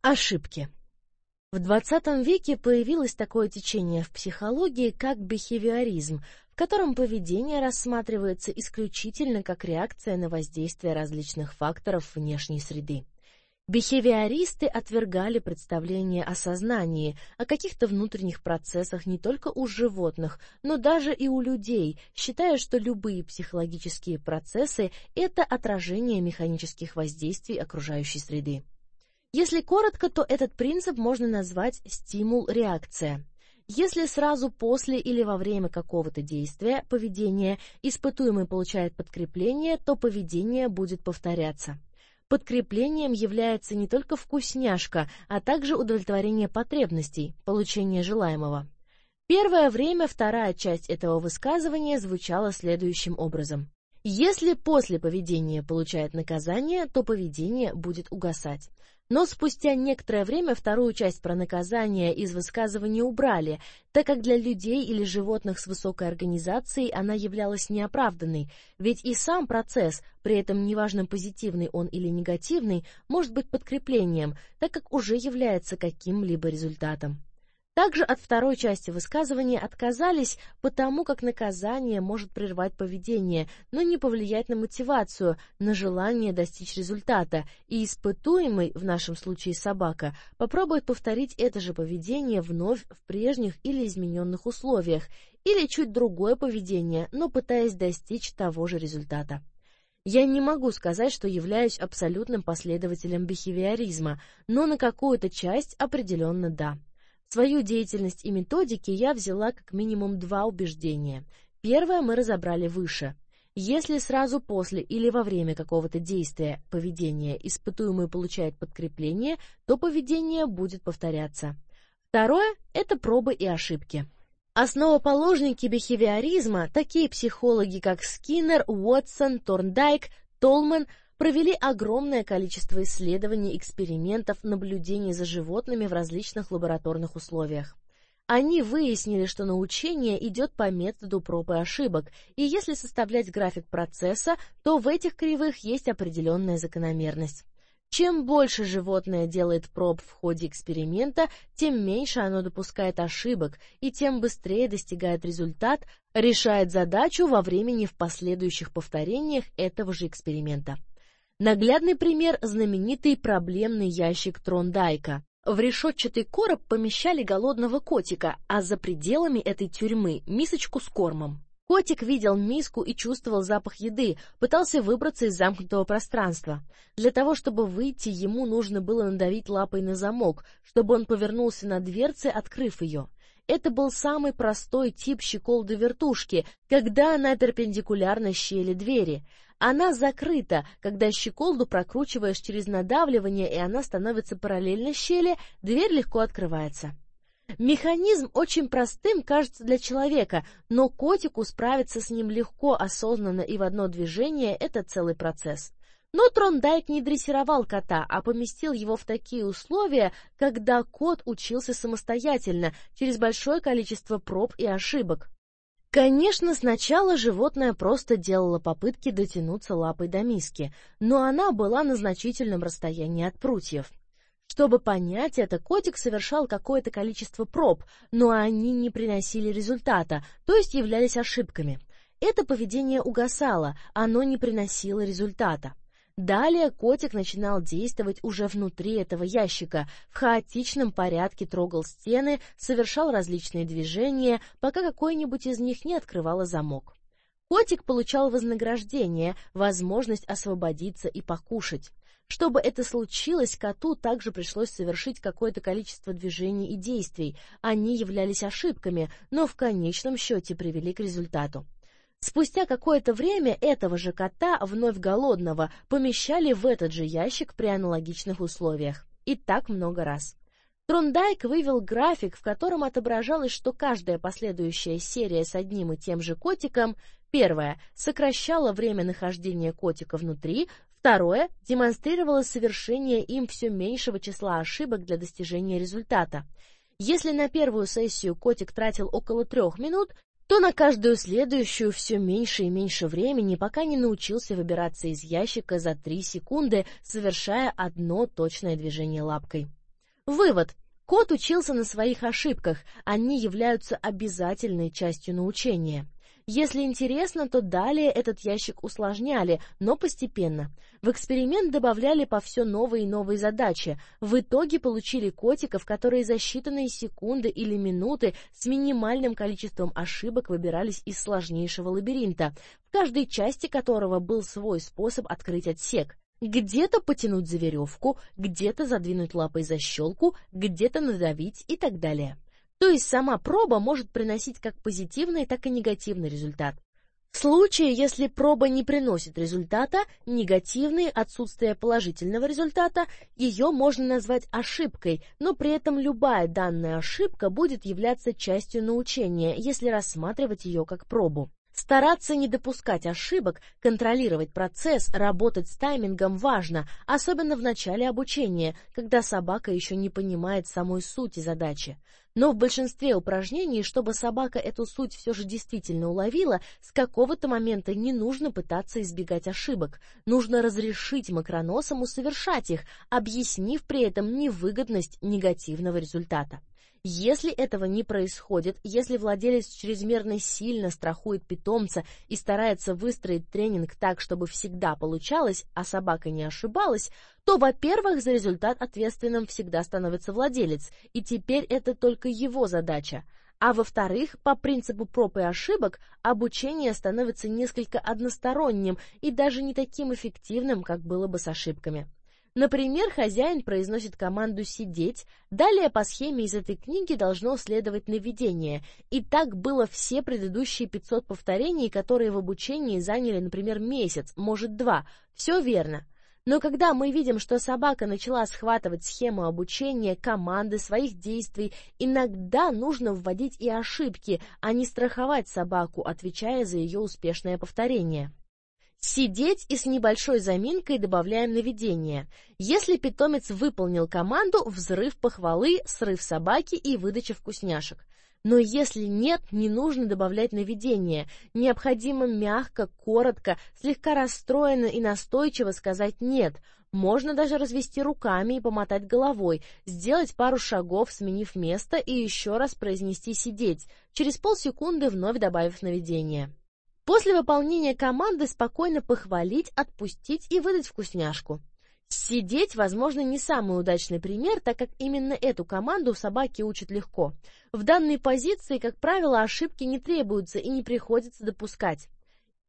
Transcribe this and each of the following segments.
Ошибки. В 20 веке появилось такое течение в психологии, как бихевиоризм, в котором поведение рассматривается исключительно как реакция на воздействие различных факторов внешней среды. Бихевиористы отвергали представление о сознании, о каких-то внутренних процессах не только у животных, но даже и у людей, считая, что любые психологические процессы – это отражение механических воздействий окружающей среды. Если коротко, то этот принцип можно назвать стимул-реакция. Если сразу после или во время какого-то действия поведения испытуемый получает подкрепление, то поведение будет повторяться. Подкреплением является не только вкусняшка, а также удовлетворение потребностей, получение желаемого. Первое время вторая часть этого высказывания звучала следующим образом. Если после поведения получает наказание, то поведение будет угасать. Но спустя некоторое время вторую часть про наказание из высказывания убрали, так как для людей или животных с высокой организацией она являлась неоправданной, ведь и сам процесс, при этом неважно позитивный он или негативный, может быть подкреплением, так как уже является каким-либо результатом. Также от второй части высказывания отказались, потому как наказание может прервать поведение, но не повлиять на мотивацию, на желание достичь результата, и испытуемый, в нашем случае собака, попробует повторить это же поведение вновь в прежних или измененных условиях, или чуть другое поведение, но пытаясь достичь того же результата. Я не могу сказать, что являюсь абсолютным последователем бихевиоризма, но на какую-то часть определенно да. Свою деятельность и методики я взяла как минимум два убеждения. Первое мы разобрали выше. Если сразу после или во время какого-то действия поведения испытуемый получает подкрепление, то поведение будет повторяться. Второе – это пробы и ошибки. Основоположники бихевиоризма, такие психологи, как Скиннер, Уотсон, Торндайк, Толман – провели огромное количество исследований, экспериментов, наблюдений за животными в различных лабораторных условиях. Они выяснили, что научение идет по методу проб и ошибок, и если составлять график процесса, то в этих кривых есть определенная закономерность. Чем больше животное делает проб в ходе эксперимента, тем меньше оно допускает ошибок и тем быстрее достигает результат, решает задачу во времени в последующих повторениях этого же эксперимента. Наглядный пример – знаменитый проблемный ящик Трондайка. В решетчатый короб помещали голодного котика, а за пределами этой тюрьмы – мисочку с кормом. Котик видел миску и чувствовал запах еды, пытался выбраться из замкнутого пространства. Для того, чтобы выйти, ему нужно было надавить лапой на замок, чтобы он повернулся на дверце, открыв ее. Это был самый простой тип щеколды-вертушки, когда она перпендикулярна щели двери. Она закрыта, когда щеколду прокручиваешь через надавливание, и она становится параллельно щели, дверь легко открывается. Механизм очень простым кажется для человека, но котику справиться с ним легко, осознанно и в одно движение – это целый процесс. Но Трондайк не дрессировал кота, а поместил его в такие условия, когда кот учился самостоятельно, через большое количество проб и ошибок. Конечно, сначала животное просто делало попытки дотянуться лапой до миски, но она была на значительном расстоянии от прутьев. Чтобы понять это, котик совершал какое-то количество проб, но они не приносили результата, то есть являлись ошибками. Это поведение угасало, оно не приносило результата. Далее котик начинал действовать уже внутри этого ящика, в хаотичном порядке трогал стены, совершал различные движения, пока какой-нибудь из них не открывало замок. Котик получал вознаграждение, возможность освободиться и покушать. Чтобы это случилось, коту также пришлось совершить какое-то количество движений и действий. Они являлись ошибками, но в конечном счете привели к результату. Спустя какое-то время этого же кота, вновь голодного, помещали в этот же ящик при аналогичных условиях. И так много раз. Трондайк вывел график, в котором отображалось, что каждая последующая серия с одним и тем же котиком первое сокращала время нахождения котика внутри, второе демонстрировало совершение им все меньшего числа ошибок для достижения результата. Если на первую сессию котик тратил около трех минут, то на каждую следующую все меньше и меньше времени, пока не научился выбираться из ящика за три секунды, совершая одно точное движение лапкой. Вывод. Кот учился на своих ошибках, они являются обязательной частью научения. Если интересно, то далее этот ящик усложняли, но постепенно. В эксперимент добавляли по все новые и новые задачи. В итоге получили котиков, которые за считанные секунды или минуты с минимальным количеством ошибок выбирались из сложнейшего лабиринта, в каждой части которого был свой способ открыть отсек. Где-то потянуть за веревку, где-то задвинуть лапой защелку, где-то надавить и так далее. То есть сама проба может приносить как позитивный, так и негативный результат. В случае, если проба не приносит результата, негативный, отсутствие положительного результата, ее можно назвать ошибкой, но при этом любая данная ошибка будет являться частью научения, если рассматривать ее как пробу. Стараться не допускать ошибок, контролировать процесс, работать с таймингом важно, особенно в начале обучения, когда собака еще не понимает самой сути задачи. Но в большинстве упражнений, чтобы собака эту суть все же действительно уловила, с какого-то момента не нужно пытаться избегать ошибок. Нужно разрешить макроносам совершать их, объяснив при этом невыгодность негативного результата. Если этого не происходит, если владелец чрезмерно сильно страхует питомца и старается выстроить тренинг так, чтобы всегда получалось, а собака не ошибалась, то, во-первых, за результат ответственным всегда становится владелец, и теперь это только его задача. А во-вторых, по принципу проб и ошибок, обучение становится несколько односторонним и даже не таким эффективным, как было бы с ошибками. Например, хозяин произносит команду «сидеть», далее по схеме из этой книги должно следовать наведение, и так было все предыдущие 500 повторений, которые в обучении заняли, например, месяц, может два, все верно. Но когда мы видим, что собака начала схватывать схему обучения, команды, своих действий, иногда нужно вводить и ошибки, а не страховать собаку, отвечая за ее успешное повторение. Сидеть и с небольшой заминкой добавляем наведение. Если питомец выполнил команду, взрыв похвалы, срыв собаки и выдача вкусняшек. Но если нет, не нужно добавлять наведение. Необходимо мягко, коротко, слегка расстроенно и настойчиво сказать «нет». Можно даже развести руками и помотать головой, сделать пару шагов, сменив место и еще раз произнести «сидеть», через полсекунды вновь добавив наведение. После выполнения команды спокойно похвалить, отпустить и выдать вкусняшку. Сидеть, возможно, не самый удачный пример, так как именно эту команду собаки учат легко. В данной позиции, как правило, ошибки не требуются и не приходится допускать.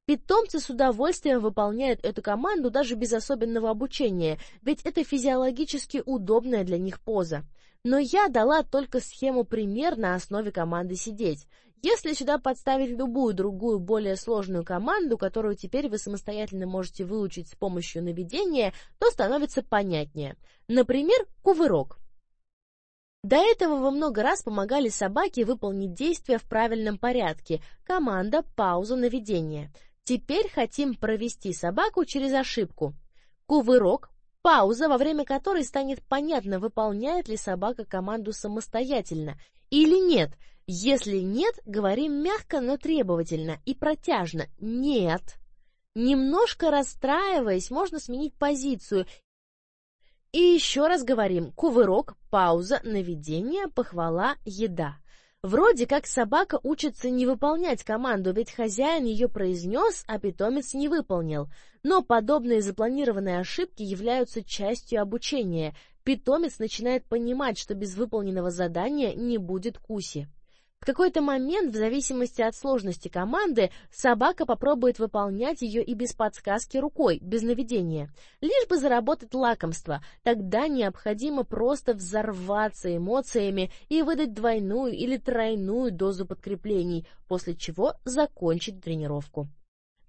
Питомцы с удовольствием выполняют эту команду даже без особенного обучения, ведь это физиологически удобная для них поза. Но я дала только схему пример на основе команды «сидеть». Если сюда подставить любую другую, более сложную команду, которую теперь вы самостоятельно можете выучить с помощью наведения, то становится понятнее. Например, кувырок. До этого вы много раз помогали собаке выполнить действия в правильном порядке. Команда, пауза, наведение. Теперь хотим провести собаку через ошибку. Кувырок, пауза, во время которой станет понятно, выполняет ли собака команду самостоятельно или нет – если нет, говорим мягко, но требовательно и протяжно «нет». Немножко расстраиваясь, можно сменить позицию. И еще раз говорим кувырок, пауза, наведение, похвала, еда. Вроде как собака учится не выполнять команду, ведь хозяин ее произнес, а питомец не выполнил. Но подобные запланированные ошибки являются частью обучения. Питомец начинает понимать, что без выполненного задания не будет куси. В какой-то момент, в зависимости от сложности команды, собака попробует выполнять ее и без подсказки рукой, без наведения, лишь бы заработать лакомство. Тогда необходимо просто взорваться эмоциями и выдать двойную или тройную дозу подкреплений, после чего закончить тренировку.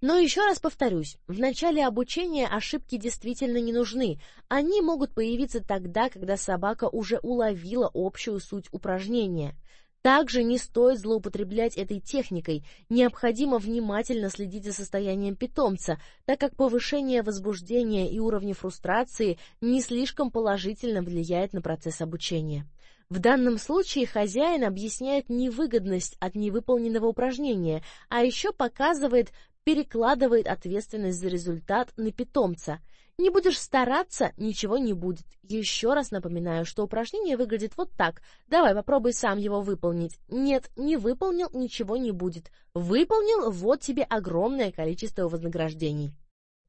Но еще раз повторюсь, в начале обучения ошибки действительно не нужны. Они могут появиться тогда, когда собака уже уловила общую суть упражнения. Также не стоит злоупотреблять этой техникой, необходимо внимательно следить за состоянием питомца, так как повышение возбуждения и уровня фрустрации не слишком положительно влияет на процесс обучения. В данном случае хозяин объясняет невыгодность от невыполненного упражнения, а еще показывает, перекладывает ответственность за результат на питомца. Не будешь стараться, ничего не будет. Еще раз напоминаю, что упражнение выглядит вот так. Давай, попробуй сам его выполнить. Нет, не выполнил, ничего не будет. Выполнил, вот тебе огромное количество вознаграждений.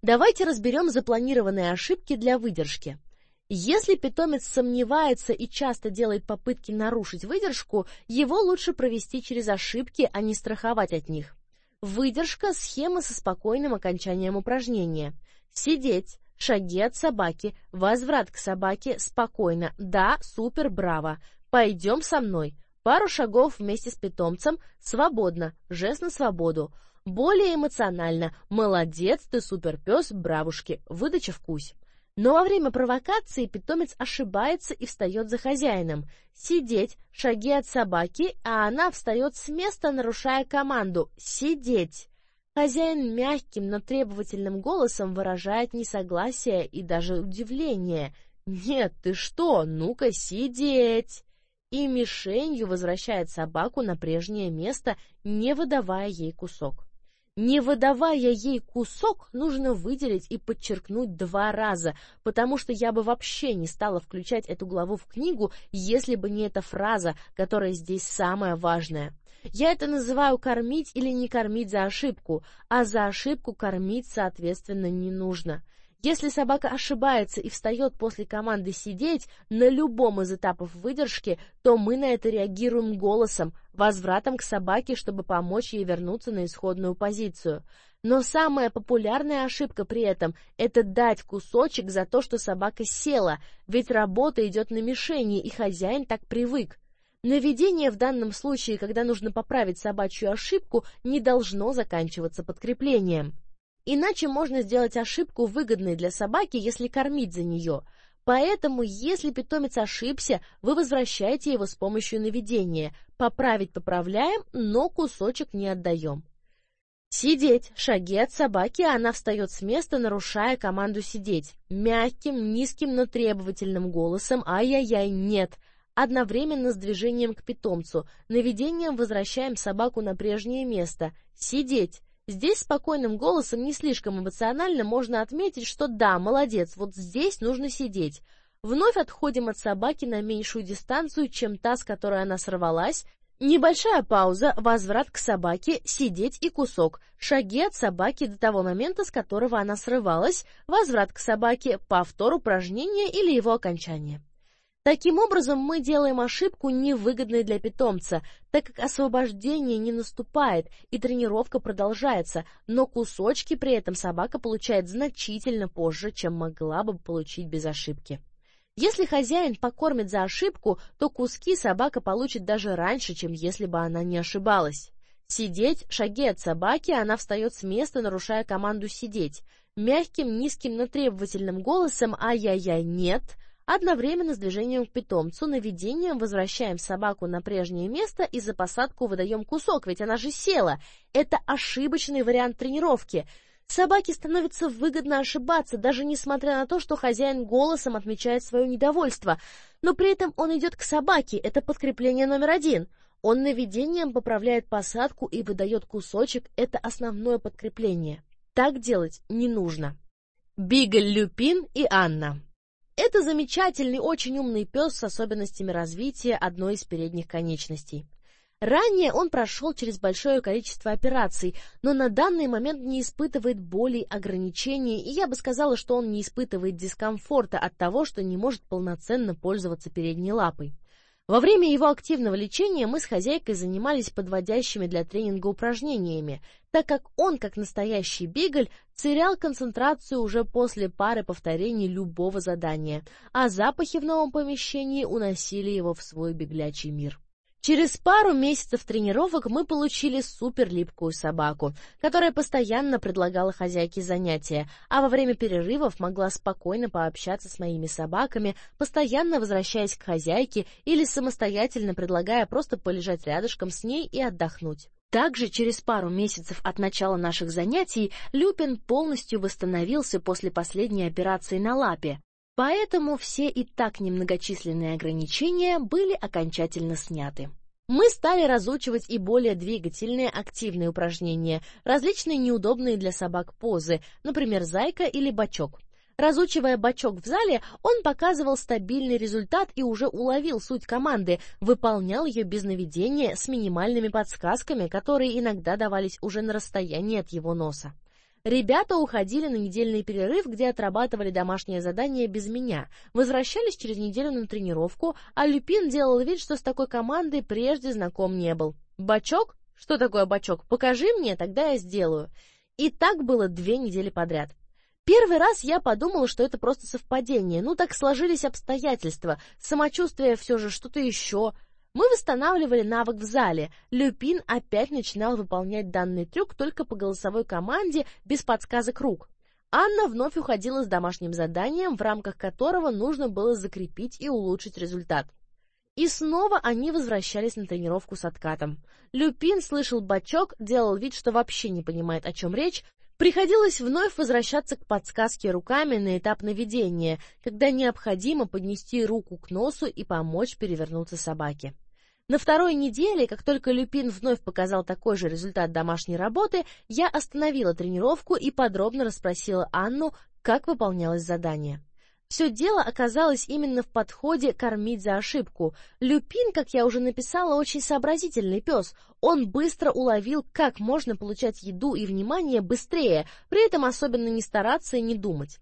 Давайте разберем запланированные ошибки для выдержки. Если питомец сомневается и часто делает попытки нарушить выдержку, его лучше провести через ошибки, а не страховать от них. Выдержка – схема со спокойным окончанием упражнения. Сидеть, шаги от собаки, возврат к собаке, спокойно, да, супер, браво, пойдем со мной, пару шагов вместе с питомцем, свободно, жест на свободу, более эмоционально, молодец, ты супер пес, бравушки, выдача вкусь. Но во время провокации питомец ошибается и встает за хозяином. Сидеть, шаги от собаки, а она встает с места, нарушая команду «сидеть». Хозяин мягким, но требовательным голосом выражает несогласие и даже удивление. «Нет, ты что? Ну-ка, сидеть!» И мишенью возвращает собаку на прежнее место, не выдавая ей кусок. Не выдавая ей кусок, нужно выделить и подчеркнуть два раза, потому что я бы вообще не стала включать эту главу в книгу, если бы не эта фраза, которая здесь самая важная. Я это называю кормить или не кормить за ошибку, а за ошибку кормить, соответственно, не нужно. Если собака ошибается и встает после команды сидеть на любом из этапов выдержки, то мы на это реагируем голосом, возвратом к собаке, чтобы помочь ей вернуться на исходную позицию. Но самая популярная ошибка при этом – это дать кусочек за то, что собака села, ведь работа идет на мишени, и хозяин так привык. Наведение в данном случае, когда нужно поправить собачью ошибку, не должно заканчиваться подкреплением. Иначе можно сделать ошибку выгодной для собаки, если кормить за нее. Поэтому, если питомец ошибся, вы возвращаете его с помощью наведения. Поправить поправляем, но кусочек не отдаем. Сидеть. Шаги от собаки, она встает с места, нарушая команду сидеть. Мягким, низким, но требовательным голосом «Ай-яй-яй, нет!» Одновременно с движением к питомцу. Наведением возвращаем собаку на прежнее место. Сидеть. Здесь спокойным голосом, не слишком эмоционально, можно отметить, что да, молодец, вот здесь нужно сидеть. Вновь отходим от собаки на меньшую дистанцию, чем та, с которой она сорвалась. Небольшая пауза, возврат к собаке, сидеть и кусок. Шаги от собаки до того момента, с которого она срывалась, возврат к собаке, повтор упражнения или его окончание. Таким образом, мы делаем ошибку невыгодной для питомца, так как освобождение не наступает и тренировка продолжается, но кусочки при этом собака получает значительно позже, чем могла бы получить без ошибки. Если хозяин покормит за ошибку, то куски собака получит даже раньше, чем если бы она не ошибалась. Сидеть, шаги от собаки, она встает с места, нарушая команду сидеть. Мягким, низким, но требовательным голосом «Ай-яй-яй, нет!» Одновременно с движением к питомцу, наведением возвращаем собаку на прежнее место и за посадку выдаем кусок, ведь она же села. Это ошибочный вариант тренировки. Собаке становится выгодно ошибаться, даже несмотря на то, что хозяин голосом отмечает свое недовольство. Но при этом он идет к собаке, это подкрепление номер один. Он наведением поправляет посадку и выдает кусочек, это основное подкрепление. Так делать не нужно. Бигль Люпин и Анна это замечательный, очень умный пес с особенностями развития одной из передних конечностей. Ранее он прошел через большое количество операций, но на данный момент не испытывает боли, ограничений, и я бы сказала, что он не испытывает дискомфорта от того, что не может полноценно пользоваться передней лапой. Во время его активного лечения мы с хозяйкой занимались подводящими для тренинга упражнениями, так как он, как настоящий бигль, терял концентрацию уже после пары повторений любого задания, а запахи в новом помещении уносили его в свой беглячий мир. Через пару месяцев тренировок мы получили суперлипкую собаку, которая постоянно предлагала хозяйке занятия, а во время перерывов могла спокойно пообщаться с моими собаками, постоянно возвращаясь к хозяйке или самостоятельно предлагая просто полежать рядышком с ней и отдохнуть. Также через пару месяцев от начала наших занятий Люпин полностью восстановился после последней операции на лапе, Поэтому все и так немногочисленные ограничения были окончательно сняты. Мы стали разучивать и более двигательные активные упражнения, различные неудобные для собак позы, например, зайка или бочок. Разучивая бачок в зале, он показывал стабильный результат и уже уловил суть команды, выполнял ее без наведения с минимальными подсказками, которые иногда давались уже на расстоянии от его носа. Ребята уходили на недельный перерыв, где отрабатывали домашнее задание без меня, возвращались через неделю на тренировку, а Люпин делал вид, что с такой командой прежде знаком не был. «Бачок? Что такое бачок? Покажи мне, тогда я сделаю». И так было две недели подряд. Первый раз я подумала, что это просто совпадение. Ну, так сложились обстоятельства. Самочувствие все же что-то еще. Мы восстанавливали навык в зале. Люпин опять начинал выполнять данный трюк только по голосовой команде, без подсказок рук. Анна вновь уходила с домашним заданием, в рамках которого нужно было закрепить и улучшить результат. И снова они возвращались на тренировку с откатом. Люпин слышал бачок, делал вид, что вообще не понимает, о чем речь, Приходилось вновь возвращаться к подсказке руками на этап наведения, когда необходимо поднести руку к носу и помочь перевернуться собаке. На второй неделе, как только Люпин вновь показал такой же результат домашней работы, я остановила тренировку и подробно расспросила Анну, как выполнялось задание. Все дело оказалось именно в подходе кормить за ошибку. Люпин, как я уже написала, очень сообразительный пес. Он быстро уловил, как можно получать еду и внимание быстрее, при этом особенно не стараться и не думать.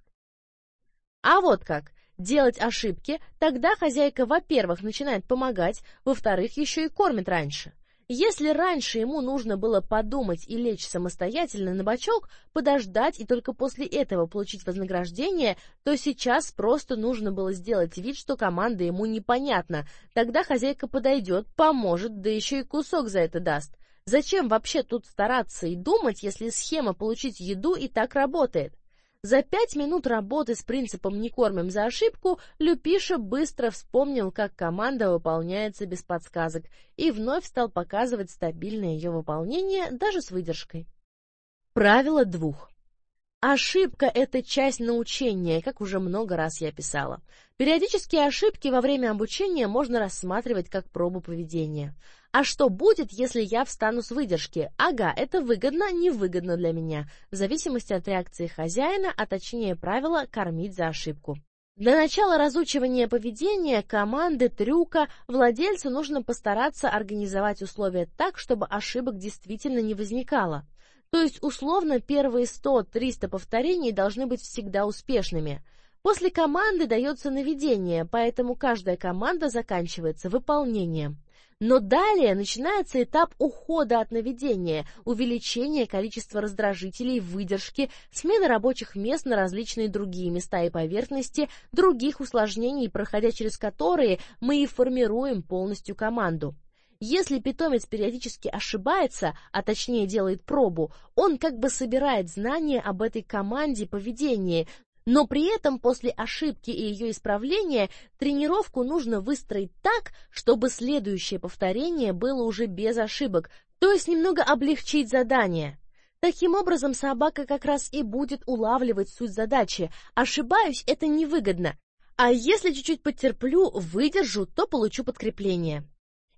А вот как делать ошибки, тогда хозяйка, во-первых, начинает помогать, во-вторых, еще и кормит раньше. Если раньше ему нужно было подумать и лечь самостоятельно на бочок, подождать и только после этого получить вознаграждение, то сейчас просто нужно было сделать вид, что команда ему непонятна. Тогда хозяйка подойдет, поможет, да еще и кусок за это даст. Зачем вообще тут стараться и думать, если схема получить еду и так работает? За пять минут работы с принципом «не кормим за ошибку» Люпиша быстро вспомнил, как команда выполняется без подсказок, и вновь стал показывать стабильное ее выполнение даже с выдержкой. Правило двух. Ошибка – это часть научения, как уже много раз я писала. Периодические ошибки во время обучения можно рассматривать как пробу поведения. А что будет, если я встану с выдержки? Ага, это выгодно, невыгодно для меня, в зависимости от реакции хозяина, а точнее правила кормить за ошибку. Для начала разучивания поведения, команды, трюка владельцу нужно постараться организовать условия так, чтобы ошибок действительно не возникало. То есть, условно, первые 100-300 повторений должны быть всегда успешными. После команды дается наведение, поэтому каждая команда заканчивается выполнением. Но далее начинается этап ухода от наведения, увеличение количества раздражителей, выдержки, смена рабочих мест на различные другие места и поверхности, других усложнений, проходя через которые мы и формируем полностью команду. Если питомец периодически ошибается, а точнее делает пробу, он как бы собирает знания об этой команде поведения, но при этом после ошибки и ее исправления тренировку нужно выстроить так, чтобы следующее повторение было уже без ошибок, то есть немного облегчить задание. Таким образом, собака как раз и будет улавливать суть задачи. Ошибаюсь, это невыгодно. А если чуть-чуть потерплю, выдержу, то получу подкрепление.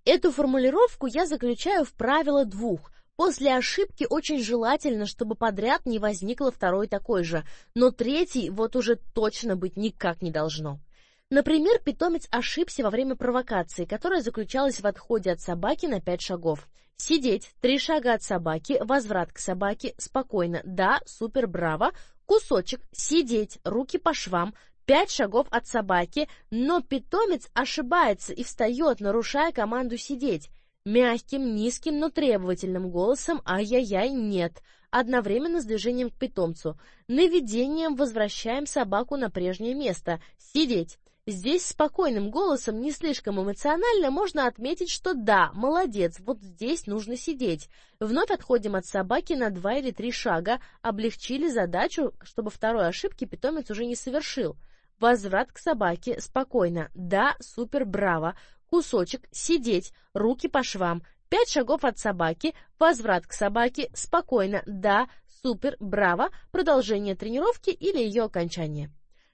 Эту формулировку я заключаю в правило двух. После ошибки очень желательно, чтобы подряд не возникло второй такой же, но третий вот уже точно быть никак не должно. Например, питомец ошибся во время провокации, которая заключалась в отходе от собаки на пять шагов. Сидеть, три шага от собаки, возврат к собаке, спокойно, да, супер, браво, кусочек, сидеть, руки по швам, пять шагов от собаки, но питомец ошибается и встает, нарушая команду сидеть. Мягким, низким, но требовательным голосом «Ай-яй-яй, нет!» одновременно с движением к питомцу. Наведением возвращаем собаку на прежнее место. Сидеть. Здесь спокойным голосом, не слишком эмоционально, можно отметить, что да, молодец, вот здесь нужно сидеть. Вновь отходим от собаки на два или три шага, облегчили задачу, чтобы второй ошибки питомец уже не совершил. Возврат к собаке, спокойно. Да, супер, браво. Кусочек, сидеть, руки по швам. Пять шагов от собаки, возврат к собаке, спокойно. Да, супер, браво. Продолжение тренировки или ее окончание.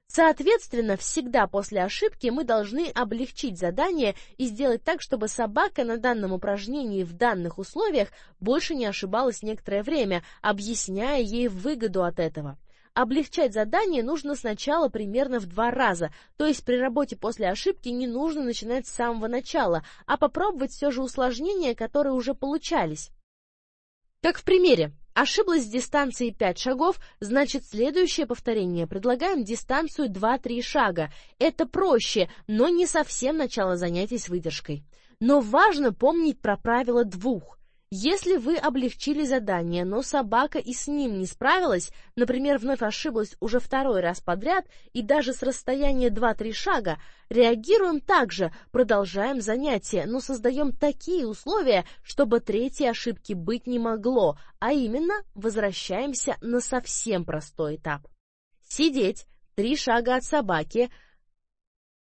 Соответственно, всегда после ошибки мы должны облегчить задание и сделать так, чтобы собака на данном упражнении в данных условиях больше не ошибалась некоторое время, объясняя ей выгоду от этого. Облегчать задание нужно сначала примерно в два раза, то есть при работе после ошибки не нужно начинать с самого начала, а попробовать все же усложнения, которые уже получались. Как в примере. Ошиблась с дистанцией 5 шагов, значит следующее повторение предлагаем дистанцию 2-3 шага. Это проще, но не совсем начало занятий с выдержкой. Но важно помнить про правило двух. Если вы облегчили задание, но собака и с ним не справилась, например, вновь ошиблась уже второй раз подряд и даже с расстояния 2-3 шага, реагируем так же, продолжаем занятие, но создаем такие условия, чтобы третьей ошибки быть не могло, а именно возвращаемся на совсем простой этап. Сидеть, три шага от собаки,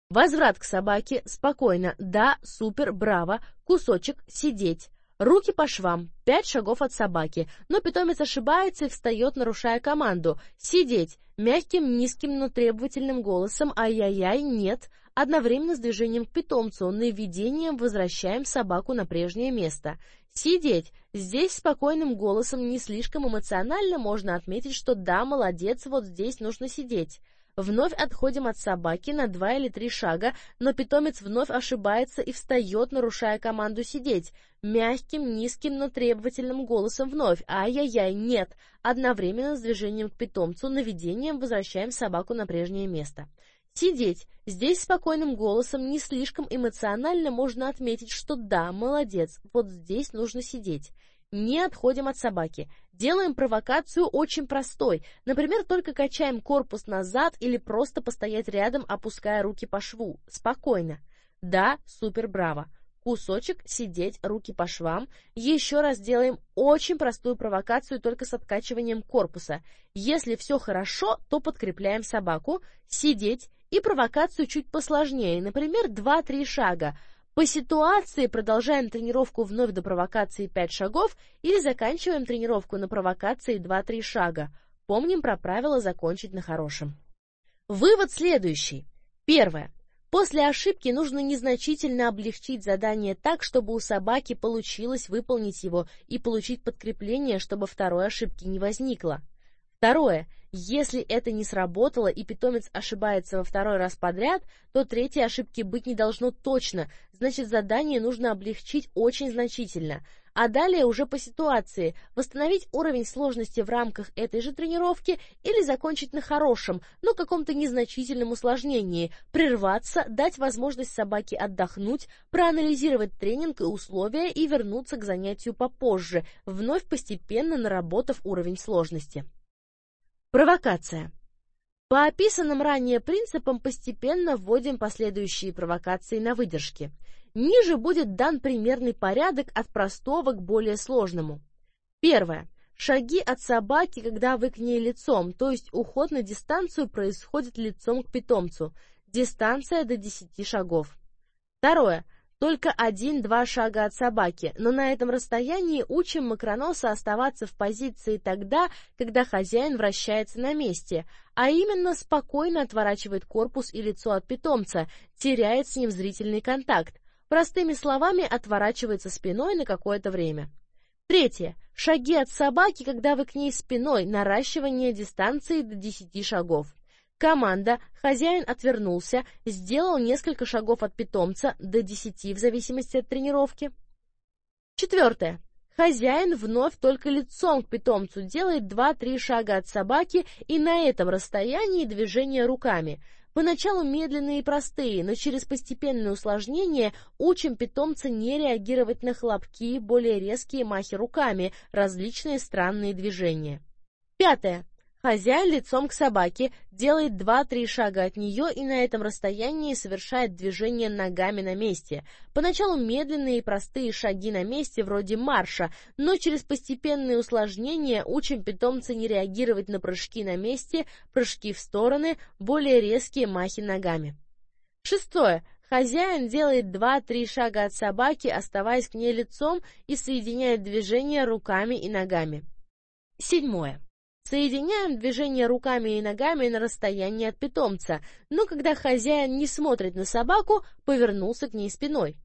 Возврат к собаке, спокойно, да, супер, браво, кусочек, сидеть, Руки по швам, пять шагов от собаки, но питомец ошибается и встает, нарушая команду. Сидеть, мягким, низким, но требовательным голосом «Ай-яй-яй, нет!» Одновременно с движением к питомцу, наведением возвращаем собаку на прежнее место. Сидеть. Здесь спокойным голосом, не слишком эмоционально можно отметить, что да, молодец, вот здесь нужно сидеть. Вновь отходим от собаки на два или три шага, но питомец вновь ошибается и встает, нарушая команду сидеть. Мягким, низким, но требовательным голосом вновь «Ай-яй-яй, нет!» Одновременно с движением к питомцу, наведением возвращаем собаку на прежнее место. Сидеть. Здесь спокойным голосом, не слишком эмоционально можно отметить, что да, молодец, вот здесь нужно сидеть. Не отходим от собаки. Делаем провокацию очень простой. Например, только качаем корпус назад или просто постоять рядом, опуская руки по шву. Спокойно. Да, супер браво. Кусочек, сидеть, руки по швам. Еще раз делаем очень простую провокацию только с откачиванием корпуса. Если все хорошо, то подкрепляем собаку. Сидеть и провокацию чуть посложнее. Например, 2-3 шага. По ситуации продолжаем тренировку вновь до провокации 5 шагов или заканчиваем тренировку на провокации 2-3 шага. Помним про правило закончить на хорошем. Вывод следующий. Первое. После ошибки нужно незначительно облегчить задание так, чтобы у собаки получилось выполнить его и получить подкрепление, чтобы второй ошибки не возникло. Второе. Если это не сработало и питомец ошибается во второй раз подряд, то третьей ошибки быть не должно точно, значит задание нужно облегчить очень значительно. А далее уже по ситуации восстановить уровень сложности в рамках этой же тренировки или закончить на хорошем, но каком-то незначительном усложнении, прерваться, дать возможность собаке отдохнуть, проанализировать тренинг и условия и вернуться к занятию попозже, вновь постепенно наработав уровень сложности. Провокация. По описанным ранее принципам постепенно вводим последующие провокации на выдержке. Ниже будет дан примерный порядок от простого к более сложному. Первое. Шаги от собаки, когда вы к ней лицом, то есть уход на дистанцию происходит лицом к питомцу. Дистанция до 10 шагов. Второе. Только один-два шага от собаки, но на этом расстоянии учим макроноса оставаться в позиции тогда, когда хозяин вращается на месте, а именно спокойно отворачивает корпус и лицо от питомца, теряет с ним зрительный контакт. Простыми словами, отворачивается спиной на какое-то время. Третье. Шаги от собаки, когда вы к ней спиной, наращивание дистанции до 10 шагов. Команда, хозяин отвернулся, сделал несколько шагов от питомца, до десяти в зависимости от тренировки. Четвертое. Хозяин вновь только лицом к питомцу делает два-три шага от собаки и на этом расстоянии движения руками. Поначалу медленные и простые, но через постепенное усложнение учим питомца не реагировать на хлопки, более резкие махи руками, различные странные движения. Пятое. Хозяин лицом к собаке делает два-три шага от нее и на этом расстоянии совершает движение ногами на месте. Поначалу медленные и простые шаги на месте вроде марша, но через постепенные усложнения учим питомца не реагировать на прыжки на месте, прыжки в стороны, более резкие махи ногами. Шестое. Хозяин делает два-три шага от собаки, оставаясь к ней лицом и соединяет движения руками и ногами. Седьмое. Соединяем движение руками и ногами на расстоянии от питомца, но когда хозяин не смотрит на собаку, повернулся к ней спиной.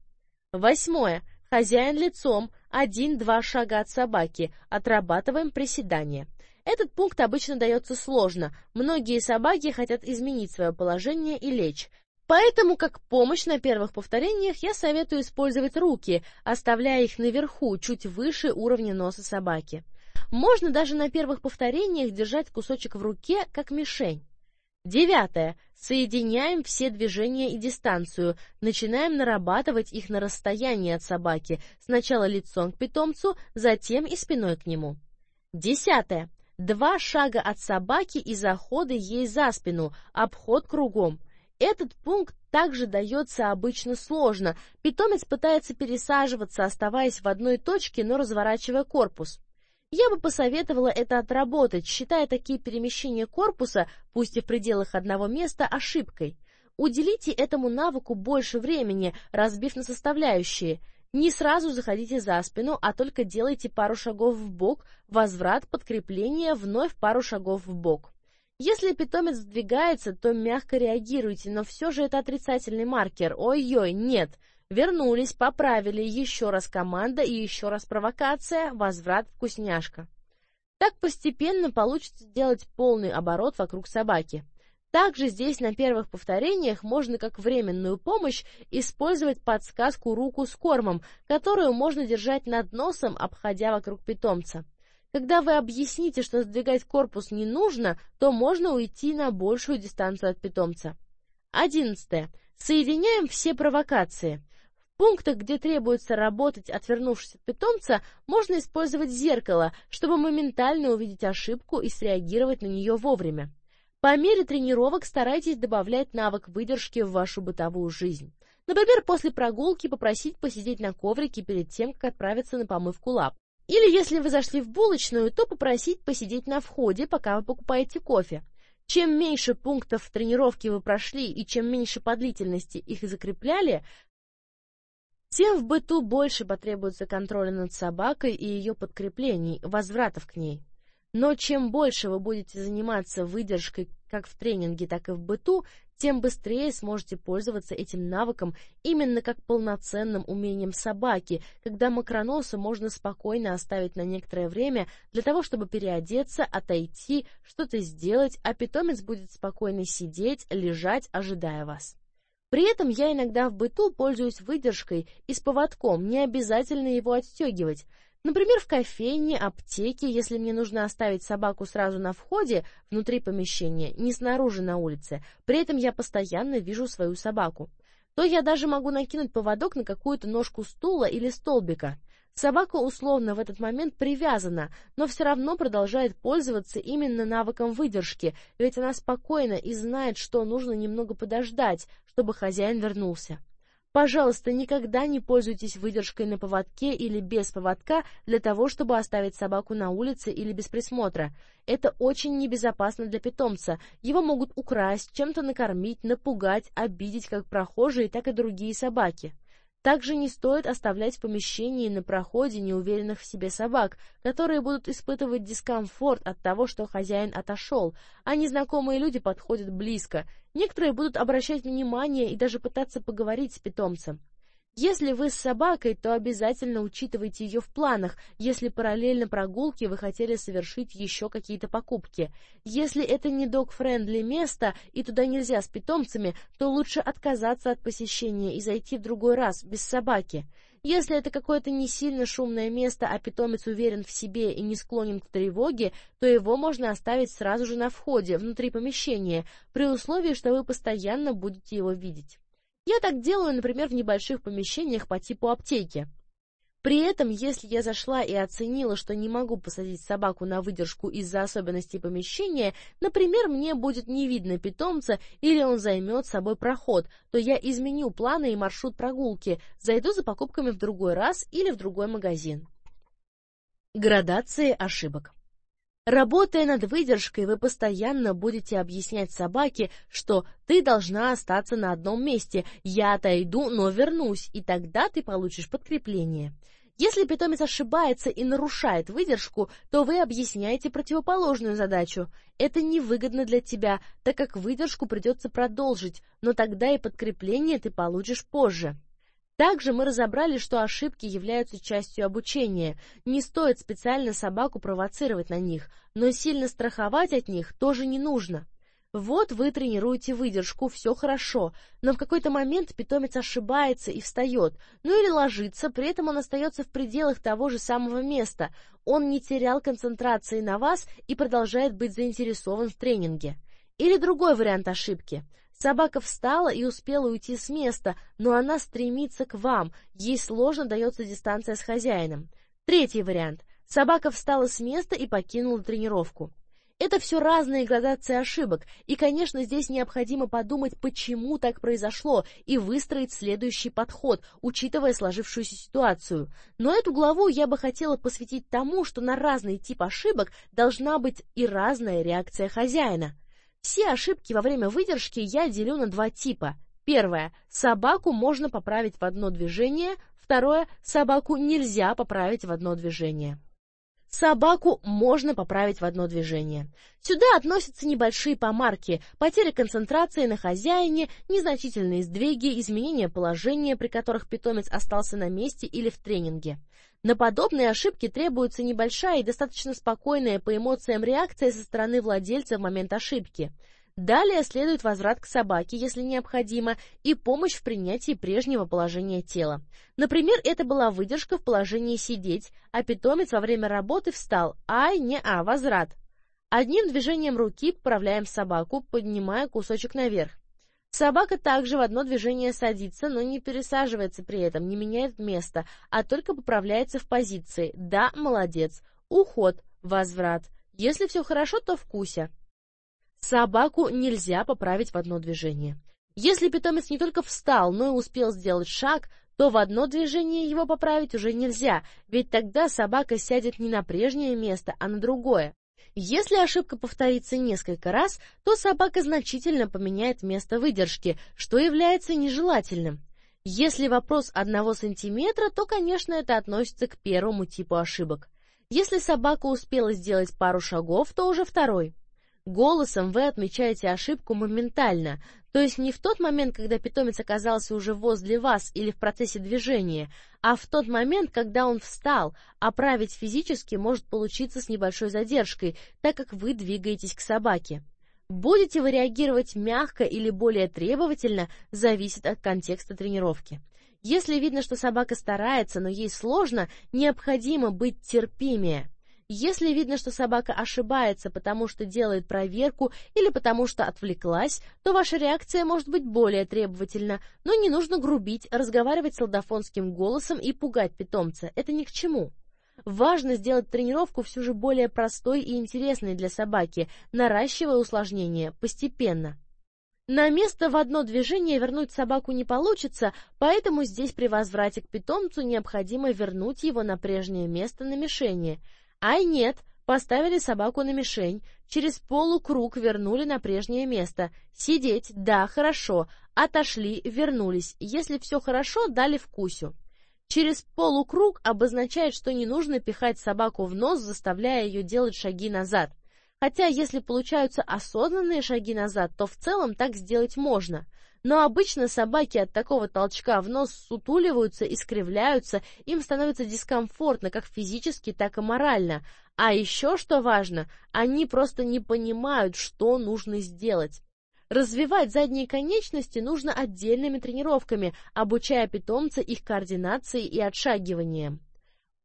Восьмое. Хозяин лицом, один-два шага от собаки, отрабатываем приседания. Этот пункт обычно дается сложно. Многие собаки хотят изменить свое положение и лечь. Поэтому, как помощь на первых повторениях, я советую использовать руки, оставляя их наверху, чуть выше уровня носа собаки. Можно даже на первых повторениях держать кусочек в руке, как мишень. Девятое. Соединяем все движения и дистанцию. Начинаем нарабатывать их на расстоянии от собаки. Сначала лицом к питомцу, затем и спиной к нему. Десятое. Два шага от собаки и заходы ей за спину, обход кругом. Этот пункт также дается обычно сложно. Питомец пытается пересаживаться, оставаясь в одной точке, но разворачивая корпус. Я бы посоветовала это отработать, считая такие перемещения корпуса, пусть и в пределах одного места, ошибкой. Уделите этому навыку больше времени, разбив на составляющие. Не сразу заходите за спину, а только делайте пару шагов в бок, возврат, подкрепление, вновь пару шагов в бок. Если питомец сдвигается, то мягко реагируйте, но все же это отрицательный маркер. Ой-ой, нет. Вернулись, поправили, еще раз команда и еще раз провокация, возврат, вкусняшка. Так постепенно получится сделать полный оборот вокруг собаки. Также здесь на первых повторениях можно как временную помощь использовать подсказку руку с кормом, которую можно держать над носом, обходя вокруг питомца. Когда вы объясните, что сдвигать корпус не нужно, то можно уйти на большую дистанцию от питомца. Одиннадцатое. Соединяем все провокации. Пунктах, где требуется работать, отвернувшись от питомца, можно использовать зеркало, чтобы моментально увидеть ошибку и среагировать на нее вовремя. По мере тренировок старайтесь добавлять навык выдержки в вашу бытовую жизнь. Например, после прогулки попросить посидеть на коврике перед тем, как отправиться на помывку лап. Или если вы зашли в булочную, то попросить посидеть на входе, пока вы покупаете кофе. Чем меньше пунктов тренировки вы прошли и чем меньше по длительности их закрепляли, тем в быту больше потребуется контроля над собакой и ее подкреплений, возвратов к ней. Но чем больше вы будете заниматься выдержкой как в тренинге, так и в быту, тем быстрее сможете пользоваться этим навыком именно как полноценным умением собаки, когда макроноса можно спокойно оставить на некоторое время для того, чтобы переодеться, отойти, что-то сделать, а питомец будет спокойно сидеть, лежать, ожидая вас. При этом я иногда в быту пользуюсь выдержкой и с поводком, не обязательно его отстегивать. Например, в кофейне, аптеке, если мне нужно оставить собаку сразу на входе, внутри помещения, не снаружи на улице, при этом я постоянно вижу свою собаку, то я даже могу накинуть поводок на какую-то ножку стула или столбика. Собака условно в этот момент привязана, но все равно продолжает пользоваться именно навыком выдержки, ведь она спокойна и знает, что нужно немного подождать, чтобы хозяин вернулся. Пожалуйста, никогда не пользуйтесь выдержкой на поводке или без поводка для того, чтобы оставить собаку на улице или без присмотра. Это очень небезопасно для питомца. Его могут украсть, чем-то накормить, напугать, обидеть как прохожие, так и другие собаки. Также не стоит оставлять в помещении на проходе неуверенных в себе собак, которые будут испытывать дискомфорт от того, что хозяин отошел, а незнакомые люди подходят близко. Некоторые будут обращать внимание и даже пытаться поговорить с питомцем. Если вы с собакой, то обязательно учитывайте ее в планах, если параллельно прогулке вы хотели совершить еще какие-то покупки. Если это не док-френдли место и туда нельзя с питомцами, то лучше отказаться от посещения и зайти в другой раз без собаки. Если это какое-то не сильно шумное место, а питомец уверен в себе и не склонен к тревоге, то его можно оставить сразу же на входе, внутри помещения, при условии, что вы постоянно будете его видеть. Я так делаю, например, в небольших помещениях по типу аптеки. При этом, если я зашла и оценила, что не могу посадить собаку на выдержку из-за особенностей помещения, например, мне будет не видно питомца или он займет собой проход, то я изменю планы и маршрут прогулки, зайду за покупками в другой раз или в другой магазин. Градации ошибок Работая над выдержкой, вы постоянно будете объяснять собаке, что ты должна остаться на одном месте, я отойду, но вернусь, и тогда ты получишь подкрепление. Если питомец ошибается и нарушает выдержку, то вы объясняете противоположную задачу. Это невыгодно для тебя, так как выдержку придется продолжить, но тогда и подкрепление ты получишь позже. Также мы разобрали, что ошибки являются частью обучения. Не стоит специально собаку провоцировать на них, но сильно страховать от них тоже не нужно. Вот вы тренируете выдержку, все хорошо, но в какой-то момент питомец ошибается и встает, ну или ложится, при этом он остается в пределах того же самого места. Он не терял концентрации на вас и продолжает быть заинтересован в тренинге. Или другой вариант ошибки. Собака встала и успела уйти с места, но она стремится к вам, ей сложно дается дистанция с хозяином. Третий вариант. Собака встала с места и покинула тренировку. Это все разные градации ошибок, и, конечно, здесь необходимо подумать, почему так произошло, и выстроить следующий подход, учитывая сложившуюся ситуацию. Но эту главу я бы хотела посвятить тому, что на разный тип ошибок должна быть и разная реакция хозяина. Все ошибки во время выдержки я делю на два типа. Первое. Собаку можно поправить в одно движение. Второе. Собаку нельзя поправить в одно движение. Собаку можно поправить в одно движение. Сюда относятся небольшие помарки, потеря концентрации на хозяине, незначительные сдвиги, изменения положения, при которых питомец остался на месте или в тренинге. На подобные ошибки требуется небольшая и достаточно спокойная по эмоциям реакция со стороны владельца в момент ошибки – Далее следует возврат к собаке, если необходимо, и помощь в принятии прежнего положения тела. Например, это была выдержка в положении сидеть, а питомец во время работы встал. Ай, не а, возврат. Одним движением руки поправляем собаку, поднимая кусочек наверх. Собака также в одно движение садится, но не пересаживается при этом, не меняет место, а только поправляется в позиции. Да, молодец. Уход, возврат. Если все хорошо, то вкуся. Собаку нельзя поправить в одно движение. Если питомец не только встал, но и успел сделать шаг, то в одно движение его поправить уже нельзя, ведь тогда собака сядет не на прежнее место, а на другое. Если ошибка повторится несколько раз, то собака значительно поменяет место выдержки, что является нежелательным. Если вопрос одного сантиметра, то, конечно, это относится к первому типу ошибок. Если собака успела сделать пару шагов, то уже второй. Голосом вы отмечаете ошибку моментально, то есть не в тот момент, когда питомец оказался уже возле вас или в процессе движения, а в тот момент, когда он встал, а править физически может получиться с небольшой задержкой, так как вы двигаетесь к собаке. Будете вы реагировать мягко или более требовательно, зависит от контекста тренировки. Если видно, что собака старается, но ей сложно, необходимо быть терпимее. Если видно, что собака ошибается, потому что делает проверку или потому что отвлеклась, то ваша реакция может быть более требовательна, но не нужно грубить, разговаривать солдафонским голосом и пугать питомца. Это ни к чему. Важно сделать тренировку все же более простой и интересной для собаки, наращивая усложнения постепенно. На место в одно движение вернуть собаку не получится, поэтому здесь при возврате к питомцу необходимо вернуть его на прежнее место на мишени – Ай, нет, поставили собаку на мишень, через полукруг вернули на прежнее место. Сидеть, да, хорошо, отошли, вернулись. Если все хорошо, дали вкусю. Через полукруг обозначает, что не нужно пихать собаку в нос, заставляя ее делать шаги назад. Хотя, если получаются осознанные шаги назад, то в целом так сделать можно. Но обычно собаки от такого толчка в нос сутуливаются, искривляются, им становится дискомфортно как физически, так и морально. А еще, что важно, они просто не понимают, что нужно сделать. Развивать задние конечности нужно отдельными тренировками, обучая питомца их координации и отшагиванием.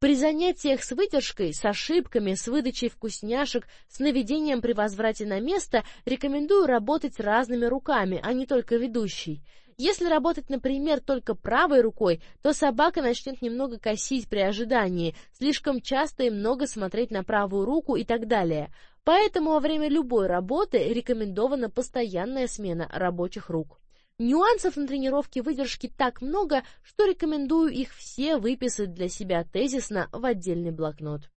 При занятиях с выдержкой, с ошибками, с выдачей вкусняшек, с наведением при возврате на место рекомендую работать разными руками, а не только ведущей. Если работать, например, только правой рукой, то собака начнет немного косить при ожидании, слишком часто и много смотреть на правую руку и так далее. Поэтому во время любой работы рекомендована постоянная смена рабочих рук. Нюансов на тренировке выдержки так много, что рекомендую их все выписать для себя тезисно в отдельный блокнот.